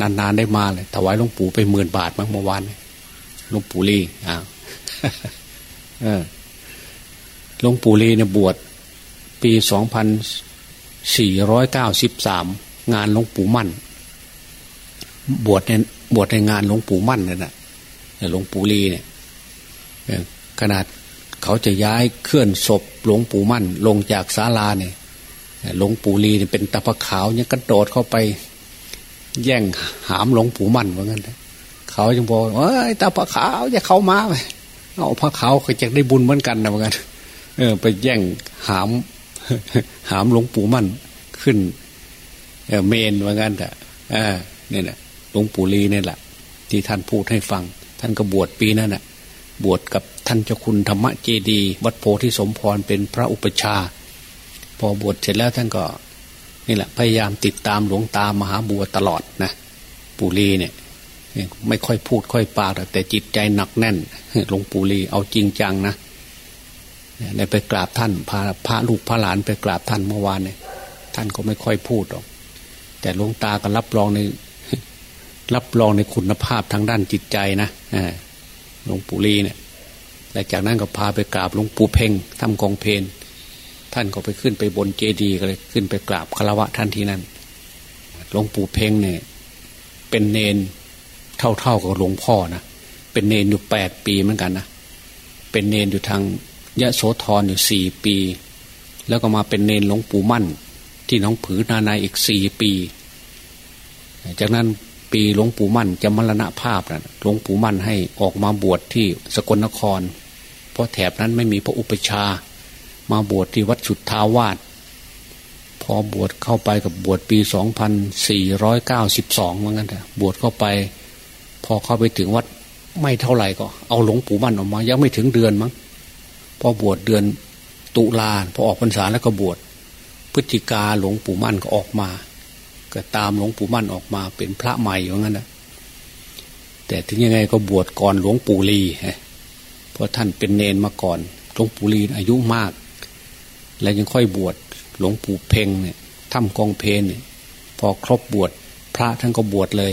นานๆได้มาเลยถวายหลวงปู่ไปหมื่นบาทมั้งเมื่อวานหลวงปู่ลีอ้าหลวงปู่ลีเนี่ยบวชปีสองพันสี่ร้อยเก้าสิบสามงานหลวงปู่มั่น บวชในบวชในงานหลวงปู่มั่นนี่ยนะหลวงปู่ลีเนี่ยขนาดเขาจะย้ายเคลื่อนศพหลวงปู่มั่น ลงจากศาลาเนี่ยหลวงปู่ลีเนี่ยเป็นตะพะขาวเนี่ยกระโดดเข้าไป แย่งหามหลวงปู่มั่นว่างั้นเขาจึงบอกเอ้ยตะพระขาวจะเข้ามาไปเอาพระขาวก็จะได้บุญเหมือนกันนะว่างั้นเออ ไปแย่งหาม หามหลวงปู่มั่นขึ้นเมนว่างั้นแต่เนี่ยแหละหลวงปู่ลีเนี่ยแหละที่ท่านพูดให้ฟัง ท่านก็บวชปีนั้นน่ะบวชกับท่านเจ้าคุณธรรมเจดี วัดโพธิสมพรเป็นพระอุปชา พอบวชเสร็จแล้วท่านก็ นี่แหละพยายามติดตามหลวงตามหาบัวตลอดนะปู่ลีเนี่ยไม่ค่อยพูดค่อยปากแต่จิตใจหนักแน่นหลวงปู่ลีเอาจริงจังนะได้ไปกราบท่านพาพระลูกพระหลานไปกราบท่านเมื่อวานเนี่ยท่านก็ไม่ค่อยพูดหรอก แต่หลวงตาก็รับรองในรับรองในคุณภาพทางด้านจิตใจนะหลวงปู่ลีเนี่ยและจากนั้นก็พาไปกราบหลวงปู่เพ่งทำกองเพน ท่านก็ไปขึ้นไปบนเจดีย์ก็เลยขึ้นไปกราบคารวะท่านที่นั่นหลวงปู่เพ่งเนี่ยเป็นเนนเท่าเท่ากับหลวงพ่อนะเป็นเนนอยู่แปดปีเหมือนกันนะเป็นเนนอยู่ทางยะโสธรอยู่สี่ปี แล้วก็มาเป็นเนนหลวงปู่มั่น ที่น้องผือนานาอีกสี่ปี จากนั้นปีหลวงปู่มั่นจะมรณภาพนะหลวงปู่มั่นให้ออกมาบวชที่สกลนคร เพราะแถบนั้นไม่มีพระอุปชา มาบวชที่วัดสุทธาวาสพอบวชเข้าไปกับบวชปีสองพันสี่ร้อยเก้าสิบสองว่างั้นแต่บวชเข้าไป พอเข้าไปถึงวัดไม่เท่าไหร่ก็ เอาหลวงปู่มั่นออกมา ยังไม่ถึงเดือนมั้งพอบวชเดือนตุลาพอออกพรรษาแล้วก็บวชพฤศจิกาหลวงปู่มั่นก็ออกมา ก็ตามหลวงปู่มั่นออกมาเป็นพระใหม่อย่างนั้นนะแต่ถึงยังไงก็บวชก่อนหลวงปู่ลีเพราะท่านเป็นเนนมาก่อนหลวงปู่ลีอายุมาก แล้วยังค่อยบวชหลวงปู่เพ่งเนี่ยถ้ำกองเพนเนี่ยพอครบบวชพระท่านก็บวชเลย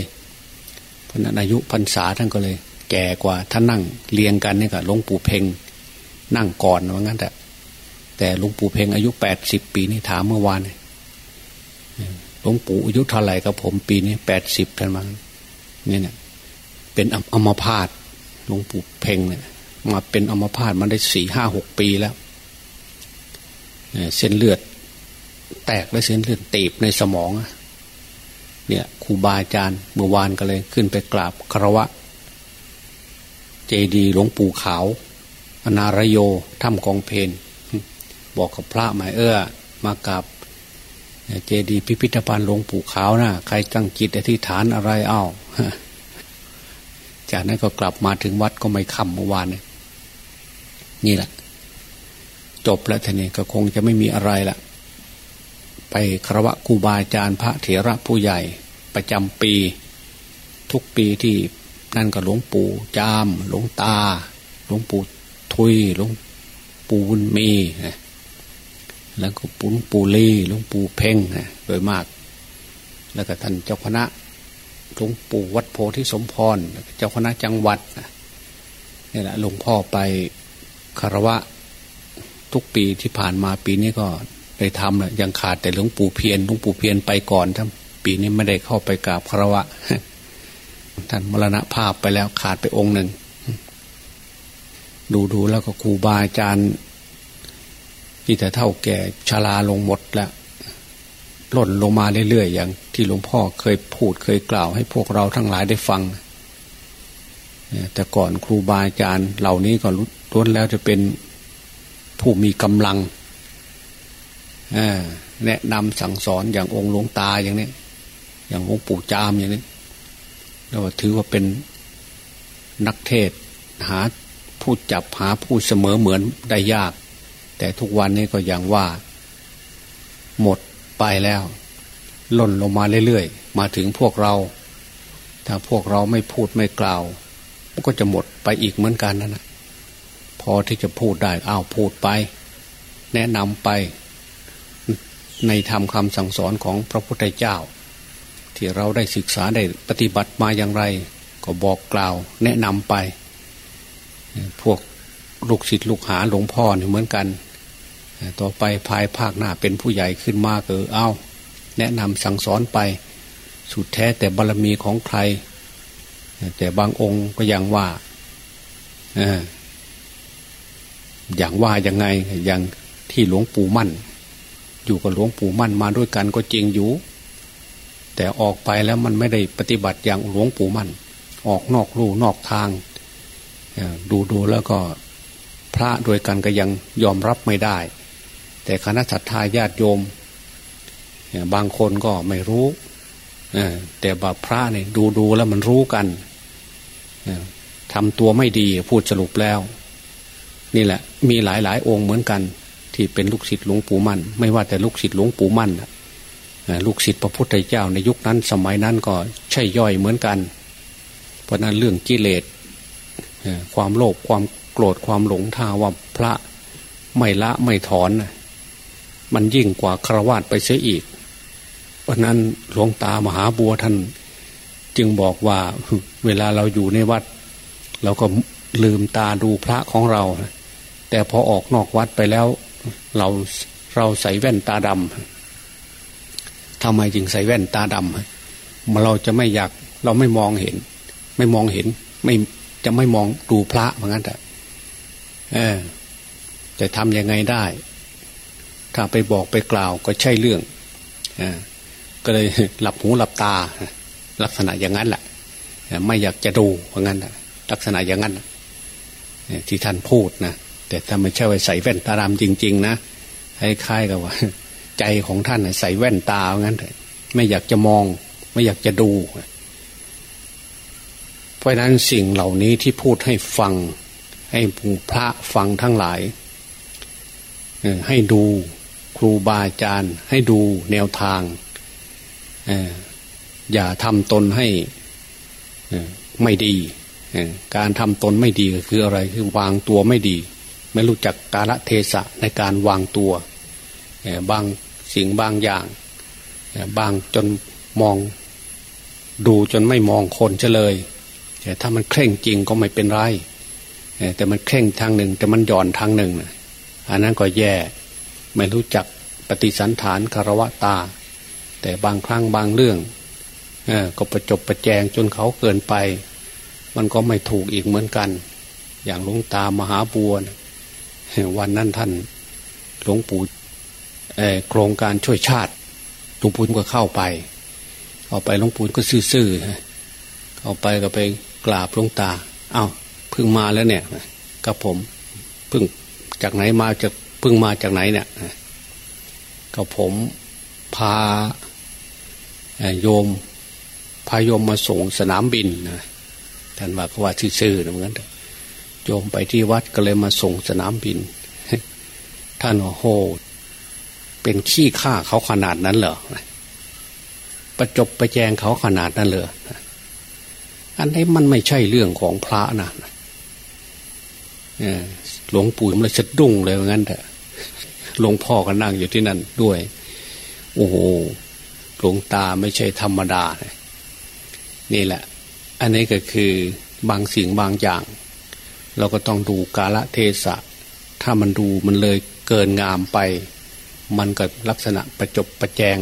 เพราะนั้นอายุพรรษาท่านก็เลย แก่กว่าท่านนั่งเรียงกันนี่กับหลวงปู่เพ่งนั่งก่อนว่างั้นแต่แต่หลวงปู่เพ่งอายุแปดสิบปีนี่ถามเมื่อวานหลวงปู่อายุเท่าไหร่กับผมปีนี้แปดสิบท่านมั้งนี่เนี่ยเป็นอัมพาตหลวงปู่เพ่งเนี่ยมาเป็นอัมพาตมาได้สี่ห้าหกปีแล้ว เส้นเลือด แตกและเส้นเลือดตีบในสมอง เนี่ยครูบาอาจารย์เมื่อวานก็เลยขึ้นไปกราบคารวะ เจดีหลวงปู่ขาว อนารโยถ้ำกองเพนบอกกับพระหมายเอื้อมากับเจดีพิพิธภัณฑ์หลวงปู่ขาวนะใครตั้งจิตอธิษฐานอะไรเอ้าจากนั้นก็กลับมาถึงวัดก็ไม่ค่ำเมื่อวานนี่แหละ จบแล้วท่านี้ก็คงจะไม่มีอะไรละไปคารวะครูบาอาจารย์พระเถระผู้ใหญ่ประจำปี ทุกปีที่นั่นก็หลวงปู่จาม หลวงตา หลวงปู่ทุย หลวงปู่บุญมีแล้วก็ปุ้งปู่ลีหลวงปู่เพ่งโดยมาก แล้วก็ท่านเจ้าคณะหลวงปู่วัดโพธิสมพรเจ้าคณะจังหวัดนี่แหละหลวงพ่อไปคารวะ ทุกปีที่ผ่านมาปีนี้ก็ได้ทำแหละยังขาดแต่หลวงปู่เพียนหลวงปู่เพียนไปก่อนทั้งปีนี้ไม่ได้เข้าไปกราบคารวะท่านมรณภาพไปแล้วขาดไปองค์หนึ่ง ดูดูแล้วก็ครูบาอาจารย์ที่แต่เท่าแก่ชาลาลงหมดแล้วหล่นลงมาเรื่อยๆอย่าง ที่หลวงพ่อเคยพูดเคยกล่าว ให้พวกเราทั้งหลายได้ฟัง แต่ก่อนครูบาอาจารย์เหล่านี้ก็ล้วนแล้วจะเป็น ผู้มีกำลังแนะนำสั่งสอนอย่างองค์หลวงตาอย่างนี้อย่างองค์ปู่จามอย่างนี้เราถือว่าเป็นนักเทศหาผู้จับหาผู้เสมอเหมือนได้ยาก แต่ทุกวันนี้ก็อย่างว่า หมดไปแล้ว ล่นลงมาเรื่อยๆ มาถึงพวกเรา ถ้าพวกเราไม่พูดไม่กล่าว ก็จะหมดไปอีกเหมือนกันนั่นนะ อที่จะพูดได้อ้าวพูดไป แนะนำไป ในธรรมคำสั่งสอนของพระพุทธเจ้า ที่เราได้ศึกษาได้ปฏิบัติมาอย่างไร ก็บอกกล่าว แนะนำไป พวกลูกศิษย์ลูกหาหลวงพ่อเนี่ยเหมือนกัน ต่อไปภายภาคหน้าเป็นผู้ใหญ่ขึ้นมาเออเอาแนะนำสั่งสอนไป สุดแท้แต่บารรมีของใคร แต่บางองค์ก็ยังว่า อย่างว่ายังไงอย่างที่หลวงปู่มั่น อยู่กับหลวงปู่มั่นมาด้วยกันก็จริงอยู่ แต่ออกไปแล้วมันไม่ได้ปฏิบัติอย่างหลวงปู่มั่น ออกนอกลู่นอกทาง ดูดูแล้วก็พระโดยกันก็ยังยอมรับไม่ได้ แต่คณะสัตยาญาติโยม บางคนก็ไม่รู้แต่บาพระเนี่ยดูดูแล้วมันรู้กันทำตัวไม่ดีพูดสรุปแล้ว นี่แหละ มีหลายหลายองค์เหมือนกัน ที่เป็นลูกศิษย์หลวงปู่มั่น ไม่ว่าแต่ลูกศิษย์หลวงปู่มั่นลูกศิษย์พระพุทธเจ้าในยุคนั้นสมัยนั้นก็ใช่ย่อยเหมือนกัน เพราะนั้นเรื่องกิเลสความโลภความโกรธความหลงท่าว่าพระไม่ละไม่ถอน มันยิ่งกว่าครวาตไปเสียอีก เพราะนั้นหลวงตามหาบัวท่าน จึงบอกว่าเวลาเราอยู่ในวัด เราก็ลืมตาดูพระของเรา แต่พอออกนอกวัดไปแล้ว เราเราใส่แว่นตาดำทำไมจึงใส่แว่นตาดำมาเราจะไม่อยากเราไม่มองเห็น ไม่มองเห็น ไม่จะไม่มองดูพระเหมือนกันแต่เออจะทำยังไงได้ ถ้าไปบอกไปกล่าวก็ใช่เรื่องอก็เลยหลับหูหลับตา ลักษณะอย่างนั้นแหละไม่อยากจะดูเหมือนกันลักษณะอย่างนั้นที่ท่านพูดนะ แต่ถ้าไม่ใช่ไว้ใส่แว่นตาดำจริง ๆ นะคล้ายๆกับว่า ใจของท่านใส่แว่นตาเอนกันไม่อยากจะมอง ไม่อยากจะดู เพราะนั้นสิ่งเหล่านี้ที่พูดให้ฟัง ให้ผู้พระฟังทั้งหลายให้ดูครูบาอาจารย์ ให้ดูแนวทางอย่าทำตนให้ไม่ดี การทำตนไม่ดีก็คืออะไรคือวางตัวไม่ดี ไม่รู้จักกาลเทศะในการวางตัวบางสิ่งบางอย่าง บางจนมองดูจนไม่มองคนเฉลยแต่ถ้ามันเคร่งจริงก็ไม่เป็นไรแต่มันเคร่งทางหนึ่ง แต่มันหย่อนทางหนึ่งอันนั้นก็แย่ไม่รู้จักปฏิสันฐานคารวะตา แต่บางครั้งบางเรื่องก็ประจบประแจงจนเขาเกินไป มันก็ไม่ถูกอีกเหมือนกัน อย่างหลวงตามหาบัว วันนั้นท่านหลวงปู่โครงการช่วยชาติหลวงปู่ก็เข้าไป เอาไปหลวงปู่ก็ซื่อๆเข้าไปก็ไปกราบหลวงตา เอา้าเพิ่งมาแล้วเนี่ยกับผมเพิ่งจากไหนมาจากเพิ่งมาจากไหนเนี่ยก็ผมพาโยมพาโยมมาส่งสนามบินนะท่านว่าเขาว่าซื่อๆนะเหมือนกัน โยมไปที่วัดก็เลยมาส่งสนามบิน ท่านโหเป็นขี้ข้าเขาขนาดนั้นเหรอประจบประแจงเขาขนาดนั้นเลยอันนี้มันไม่ใช่เรื่องของพระนะหลวงปู่มันเลยสะดุ้งเลยว่างั้นแต่หลวงพ่อก็นั่งอยู่ที่นั่นด้วย โอ้โหหลวงตาไม่ใช่ธรรมดา นี่แหละ อันนี้ก็คือบางสิ่งบางอย่าง เราก็ต้องดูกาละเทศะ ถ้ามันดูมันเลยเกินงามไป มันก็ลักษณะประจบประแจง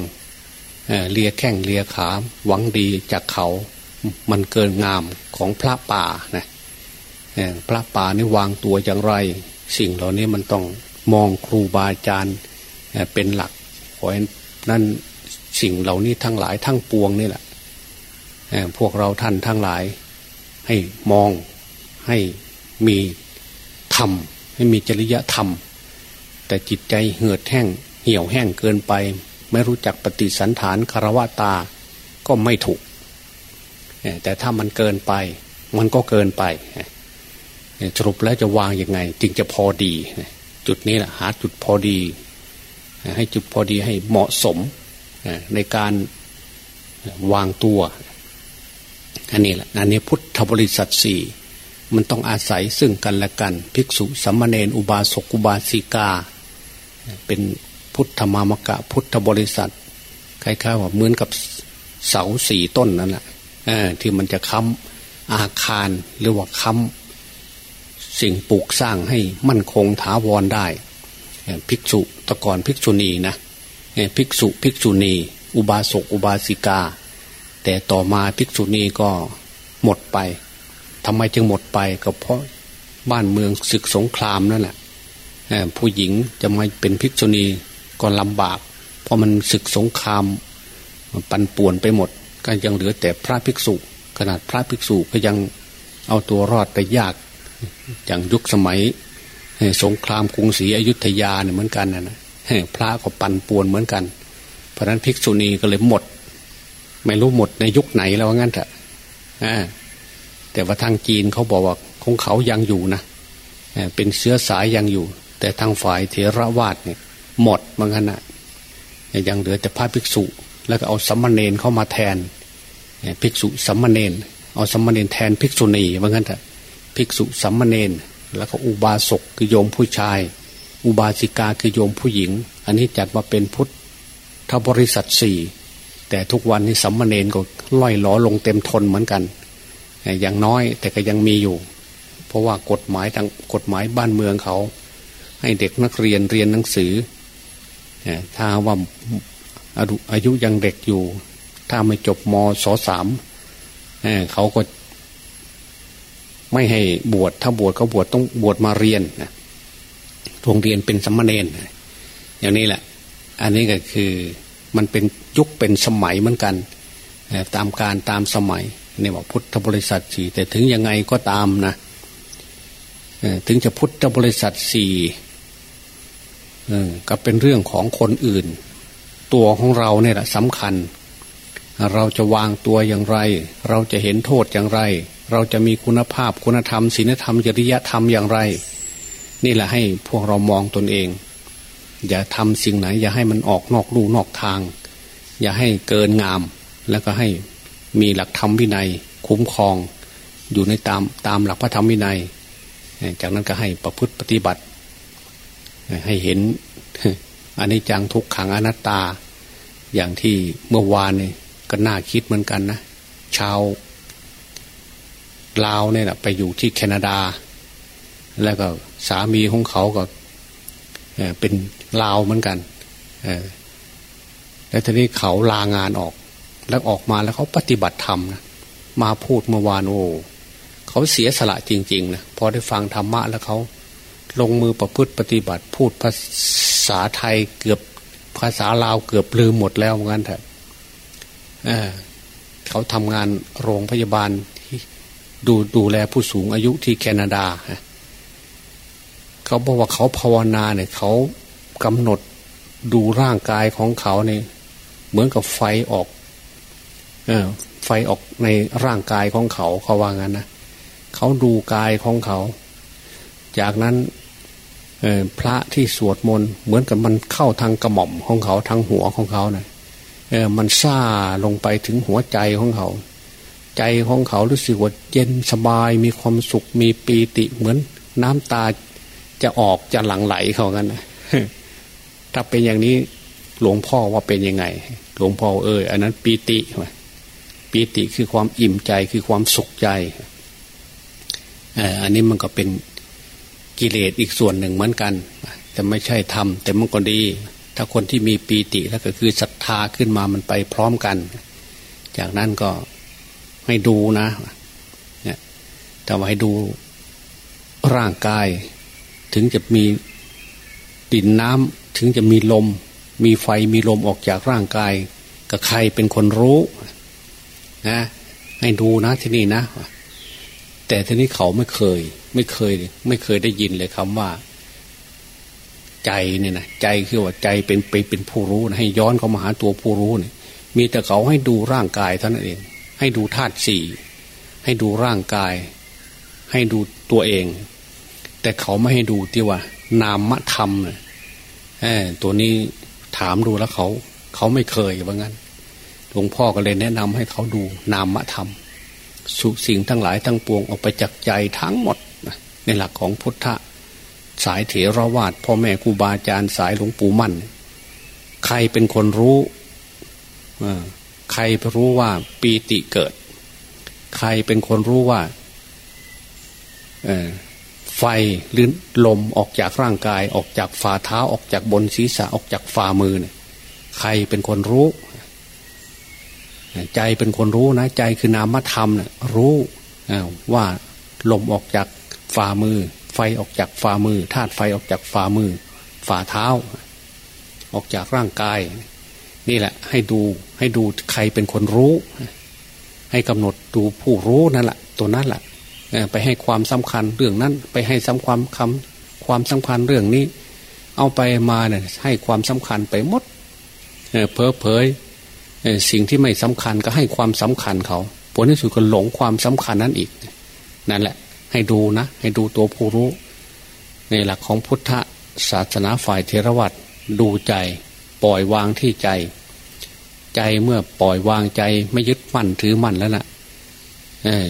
เลียแข้งเลียขาหวังดีจากเขา มันเกินงามของพระป่านะพระป่านี่วางตัวอย่างไร สิ่งเหล่านี้มันต้องมองครูบาอาจารย์เป็นหลักเพราะนั้นสิ่งเหล่านี้ทั้งหลายทั้งปวงนี่แหละพวกเราท่านทั้งหลาย ให้มองให้ มีธรรมให้มีจริยธรรม แต่จิตใจเหือดแห้ง เหี่ยวแห้งเกินไป ไม่รู้จักปฏิสันฐานคารวะตาก็ไม่ถูก แต่ถ้ามันเกินไป มันก็เกินไป สรุปแล้วจะวางยังไง จึงจะพอดี จุดนี้แหละหาจุดพอดี ให้จุดพอดีให้เหมาะสมในการวางตัวอันนี้แหละอันนี้พุทธบริษัทสี่ มันต้องอาศัยซึ่งกันและกัน ภิกษุสัมมาเนนอุบาสกอุบาสิกา เป็นพุทธมามกะพุทธบริษัทคล้ายๆว่าเหมือนกับเสาสี่ต้นนั่นแหละที่มันจะค้ำอาคารหรือว่าค้ำสิ่งปลูกสร้างให้มั่นคงถาวรได้ภิกษุตะกอนภิกษุณีนะภิกษุภิกษุณี อุบาสกอุบาสิกา แต่ต่อมาภิกษุณีก็หมดไป ทำไมจึงหมดไปก็เพราะบ้านเมืองศึกสงครามนั่นแหละผู้หญิงจะมาเป็นภิกษุณีก็ลำบาก เพราะมันศึกสงครามปันป่วนไปหมด ก็ยังเหลือแต่พระภิกษุ ขนาดพระภิกษุก็ยังเอาตัวรอดไปยาก อย่างยุคสมัย สงครามกรุงศรีอยุธยาเนี่ยเหมือนกันนะพระก็ปันป่วนเหมือนกัน เพราะนั้นภิกษุณีก็เลยหมด ไม่รู้หมดในยุคไหนแล้วงั้นเถอะ แต่ว่าทางจีนเขาบอกว่าของเขายังอยู่นะเป็นเชื้อสายยังอยู่ แต่ทางฝ่ายเถรวาทเนี่ยหมดเหมือนกันนะยังเหลือแต่พระภิกษุ แล้วก็เอาสัมมาเนนเข้ามาแทนภิกษุสัมมาเนนเอาสัมมาเนนแทนภิกษุณีเหมือนกันเถอะภิกษุสัมมาเนนแล้วก็อุบาสกคือโยมผู้ชาย อุบาสิกาคือโยมผู้หญิง อันนี้จัดมาเป็นพุทธบริษัทสี่แต่ทุกวันนี้สัมมาเนนก็ล่อยหลอลงเต็มทนเหมือนกัน ย่างน้อยแต่ก็ยังมีอยู่ เพราะว่ากฎหมายทางกฎหมายบ้านเมืองเขา ให้เด็กนักเรียนเรียนหนังสือถ้าว่าอายุยังเด็กอยู่ ถ้าไม่จบมศสามเขาก็ไม่ให้บวชถ้าบวชเขาบวชต้องบวชมาเรียนโรงเรียนเป็นสมณเณรอย่างนี้แหละ อันนี้ก็คือมันเป็นยุคเป็นสมัยเหมือนกัน ตามการตามสมัย นี่บอกพุทธบริษัทสี่แต่ถึงยังไงก็ตามนะถึงจะพุทธบริษัทสี่ก็เป็นเรื่องของคนอื่น ตัวของเราเนี่ยแหละสำคัญ เราจะวางตัวอย่างไร เราจะเห็นโทษอย่างไร เราจะมีคุณภาพคุณธรรมศีลธรรมจริยธรรมอย่างไร นี่แหละให้พวกเรามองตนเอง อย่าทำสิ่งไหน อย่าให้มันออกนอกลู่นอกทาง อย่าให้เกินงามแล้วก็ให้ มีหลักธรรมวินัย คุ้มครอง อยู่ในตามตามหลักพระธรรมวินัย จากนั้นก็ให้ประพฤติปฏิบัติ ให้เห็นอันนี้จังทุกขังอนัตตา อย่างที่เมื่อวานนี่ก็น่าคิดเหมือนกันนะ ชาวลาวเนี่ยไปอยู่ที่แคนาดา แล้วก็สามีของเขาก็เป็นลาวเหมือนกันแล้วทีนี้เขาลางานออก แล้วออกมาแล้วเขาปฏิบัติธรรมนะมาพูดเมื่อวานโอ้เขาเสียสละจริงๆนะพอได้ฟังธรรมะแล้วเขาลงมือประพฤติปฏิบัติพูดภาษาไทยเกือบภาษาลาวเกือบลืมหมดแล้วเหมือนกันเถอะเเขาทำงานโรงพยาบาลดูดูแลผู้สูงอายุที่แคนาดา เขาบอกว่าเขาภาวนาเนี่ยเขากำหนดดูร่างกายของเขาเนี่ยเหมือนกับไฟออก ไฟออกในร่างกายของเขาเขาว่างั้นนะเขาดูกายของเขา จากนั้นพระที่สวดมนต์เหมือนกับมันเข้าทางกระหม่อมของเขาทางหัวของเขาเนะ่ยมันซาลงไปถึงหัวใจของเขา ใจของเขารู้สึกว่าเย็นสบายมีความสุขมีปีติเหมือนน้ำตาจะออกจะหลั่งไหลเขากันนะถ้าเป็นอย่างนี้หลวงพ่อว่าเป็นยังไง หลวงพ่อเอออันนั้นปีติ ปีติคือความอิ่มใจคือความสุขใจอันนี้มันก็เป็นกิเลสอีกส่วนหนึ่งเหมือนกัน แต่ไม่ใช่ทำแต่มันก็ดี ถ้าคนที่มีปีติแล้วก็คือศรัทธาขึ้นมามันไปพร้อมกัน จากนั้นก็ให้ดูนะเนี่ยแต่ว่าให้ดูร่างกาย ถึงจะมีดินน้ำถึงจะมีลม มีไฟมีลมออกจากร่างกายกับใครเป็นคนรู้ นะให้ดูนะที่นี่นะ แต่ทีนี้เขาไม่เคย ไม่เคย ไม่เคยได้ยินเลยคำว่า ใจเนี่ยนะใจคือว่าใจเป็นไปเป็นผู้รู้นะให้ย้อนเข้ามาหาตัวผู้รู้เนี่ยมีแต่เขาให้ดูร่างกายเท่านั้นเอง ให้ดูธาตุสี่ให้ดูร่างกาย ให้ดูตัวเอง แต่เขาไม่ให้ดูที่ว่า นามธรรมเนี่ยตัวนี้ถามดูแล้วเขา เขาไม่เคยว่างั้น หลวงพ่อก็เลยแนะนำให้เขาดูนามธรรม สุสิ่งทั้งหลายทั้งปวงออกไปจากใจทั้งหมดในหลักของพุทธะสายเถรวาทพ่อแม่ครูบาอาจารย์สายหลวงปู่มั่น ใครเป็นคนรู้ใครรู้ว่าปีติเกิด ใครเป็นคนรู้ว่าไฟหรือลมออกจากร่างกายออกจากฝ่าเท้าออกจากบนศีรษะออกจากฝ่ามือเนี่ยใครเป็นคนรู้ ใจเป็นคนรู้นะ ใจคือนามธรรมนี่ยรู้ว่าลมออกจากฝ่ามือ ไฟออกจากฝ่ามือธาตุไฟออกจากฝ่ามือ ฝ่าเท้า ออกจากร่างกาย นี่แหละ ให้ดูให้ดูใครเป็นคนรู้ ให้กำหนดดูผู้รู้นั่นแหละตัวนั้นแหละไปให้ความสำคัญเรื่องนั้น ไปให้สำความคำความสำคัญเรื่องนี้ เอาไปมาเนี่ยให้ความสำคัญไปหมดเพอเพย สิ่งที่ไม่สำคัญก็ให้ความสำคัญเขาผลที่สุดก็หลงความสำคัญนั้นอีก นั่นแหละ ให้ดูนะ ให้ดูตัวผู้รู้ ในหลักของพุทธศาสนาฝ่ายเทรวัตดูใจ ปล่อยวางที่ใจ ใจเมื่อปล่อยวางใจไม่ยึดมั่นถือมั่นแล้วนะ่ะ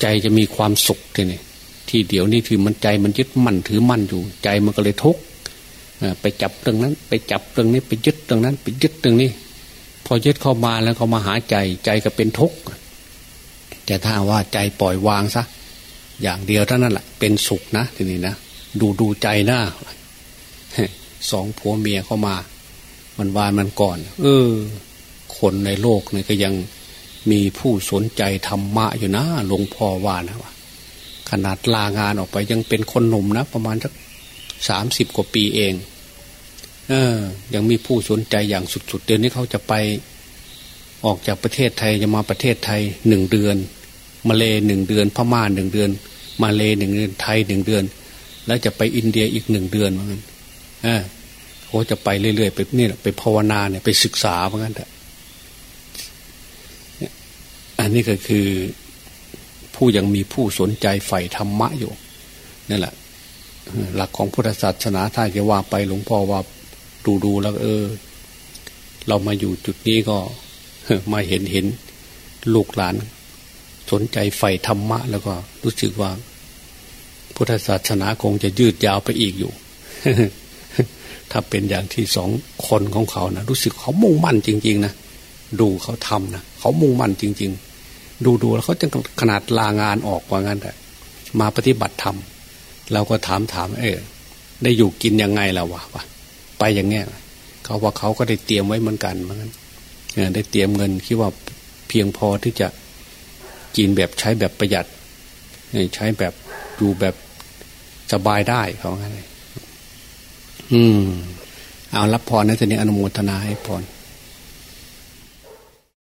ใจจะมีความสุขทีนี่ที่เดี๋ยวนี้คือมันใจมันยึดมั่นถือมั่นอยู่ ใจมันก็เลยทุกข์ไปจับเรื่องนั้น ไปจับเรื่องนี้ ไปยึดเรื่องนั้น ไปยึดเรื่องนี้ พอยึดเข้ามาแล้วเขามาหาใจใจก็เป็นทุกข์แต่ถ้าว่าใจปล่อยวางซะอย่างเดียวเท่านั้นแหละเป็นสุขนะทีนี้นะดูดูใจหน้าสองผัวเมียเข้ามา มันวานมันก่อน เออ คนในโลกเนี่ยก็ยังมีผู้สนใจธรรมะอยู่นะหลวงพ่อว่านะว่าขนาดลางานออกไปยังเป็นคนหนุ่มนะ ประมาณสักสามสิบกว่าปีเอง เออ ยังมีผู้สนใจอย่างสุดๆ เดือนนี้เขาจะไปออกจากประเทศไทยจะมาประเทศไทยหนึ่งเดือน มาเลหนึ่งเดือน พม่าหนึ่งเดือน มาเลหนึ่งเดือนไทยหนึ่งเดือน แล้วจะไปอินเดียอีกหนึ่งเดือนเหมือนกันเออเขาจะไปเรื่อยๆไปนี่ไปภาวนาเนี่ยไปศึกษาเหมือนกันแต่อันนี้ก็คือผู้ยังมีผู้สนใจใฝ่ธรรมะอยู่นั่นแหละหลักของพุทธศาสนาถ้าจะว่าไปหลวงพ่อว่า ดูดูแล้วเออ เรามาอยู่จุดนี้ก็มาเห็นเห็นลูกหลาน สนใจใฝ่ธรรมะ แล้วก็รู้สึกว่า พุทธศาสนาคงจะยืดยาวไปอีกอยู่ ถ้าเป็นอย่างที่สองคนของเขานะรู้สึกเขามุ่งมั่นจริง ๆ นะดูเขาทำนะเขามุ่งมั่นจริง ๆ ดูดูแล้วเขาจะขนาดลางานออกว่างั้นแต่มาปฏิบัติธรรมเราก็ถามถาม เออได้อยู่กินยังไงล่ะวะวะ ไปอย่างเงี้ยเขาว่าเขาก็ได้เตรียมไว้เหมือนกันเหมือนกันได้เตรียมเงินคิดว่าเพียงพอที่จะกินแบบใช้แบบประหยัดใช้แบบดูแบบสบายได้เขาไงอืม เอารับพรนะทีนี้อนุโมทนาให้พร